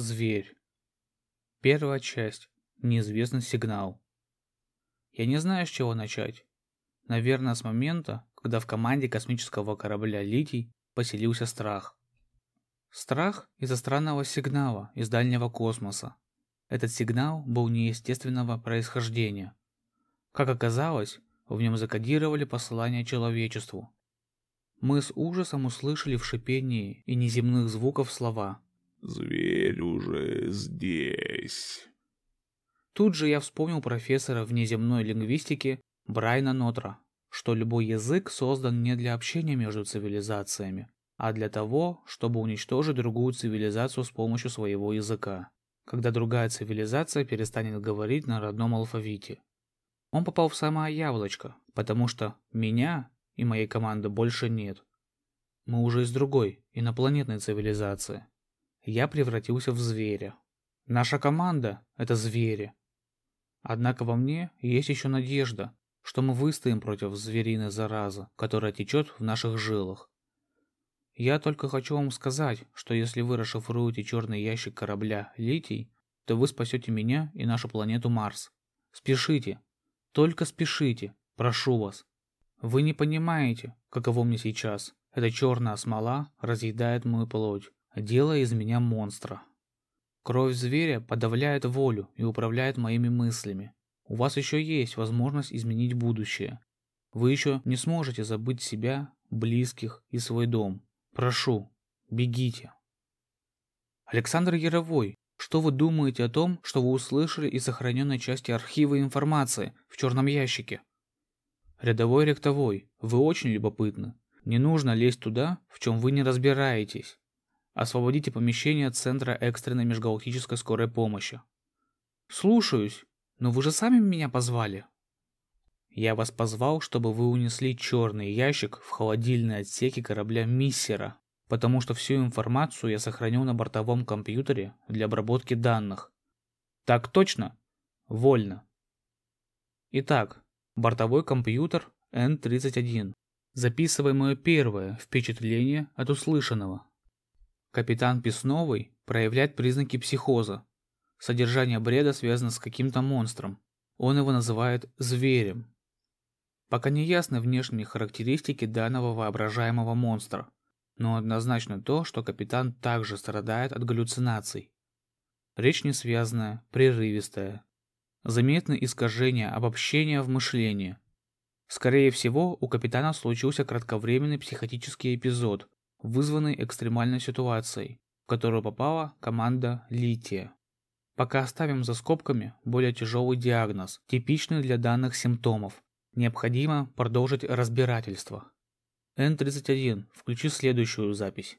Зверь. Первая часть. Неизвестный сигнал. Я не знаю, с чего начать. Наверное, с момента, когда в команде космического корабля «Литий» поселился страх. Страх из-за странного сигнала из дальнего космоса. Этот сигнал был неестественного происхождения. Как оказалось, в нем закодировали послание человечеству. Мы с ужасом услышали в шипении и неземных звуков слова «Зверь уже здесь». Тут же я вспомнил профессора внеземной лингвистики Брайна Нотра, что любой язык создан не для общения между цивилизациями, а для того, чтобы уничтожить другую цивилизацию с помощью своего языка, когда другая цивилизация перестанет говорить на родном алфавите. Он попал в самое яблочко, потому что меня и моей команды больше нет. Мы уже из другой, инопланетной цивилизации. Я превратился в зверя. Наша команда — это звери. Однако во мне есть еще надежда, что мы выстоим против звериной заразы, которая течет в наших жилах. Я только хочу вам сказать, что если вы расшифруете черный ящик корабля «Литий», то вы спасете меня и нашу планету Марс. Спешите, только спешите, прошу вас. Вы не понимаете, каково мне сейчас. Эта черная смола разъедает мою плоть, делая из меня монстра. Кровь зверя подавляет волю и управляет моими мыслями. У вас еще есть возможность изменить будущее. Вы еще не сможете забыть себя, близких и свой дом. Прошу, бегите. Александр Яровой, что вы думаете о том, что вы услышали из сохраненной части архива информации в черном ящике? Рядовой ректовой, вы очень любопытны. Не нужно лезть туда, в чем вы не разбираетесь. Освободите помещение Центра экстренной межгалактической скорой помощи. Слушаюсь, но вы же сами меня позвали. Я вас позвал, чтобы вы унесли черный ящик в холодильные отсеки корабля Миссера потому что всю информацию я сохранил на бортовом компьютере для обработки данных. Так точно? Вольно. Итак, бортовой компьютер N31. Записывай мое первое впечатление от услышанного. Капитан Песновый проявляет признаки психоза. Содержание бреда связано с каким-то монстром. Он его называет зверем. Пока не ясны внешние характеристики данного воображаемого монстра но однозначно то, что капитан также страдает от галлюцинаций. Речь несвязная, прерывистая. Заметны искажения обобщения в мышлении. Скорее всего, у капитана случился кратковременный психотический эпизод, вызванный экстремальной ситуацией, в которую попала команда Лития. Пока оставим за скобками более тяжелый диагноз, типичный для данных симптомов. Необходимо продолжить разбирательство. Н-31, включи следующую запись.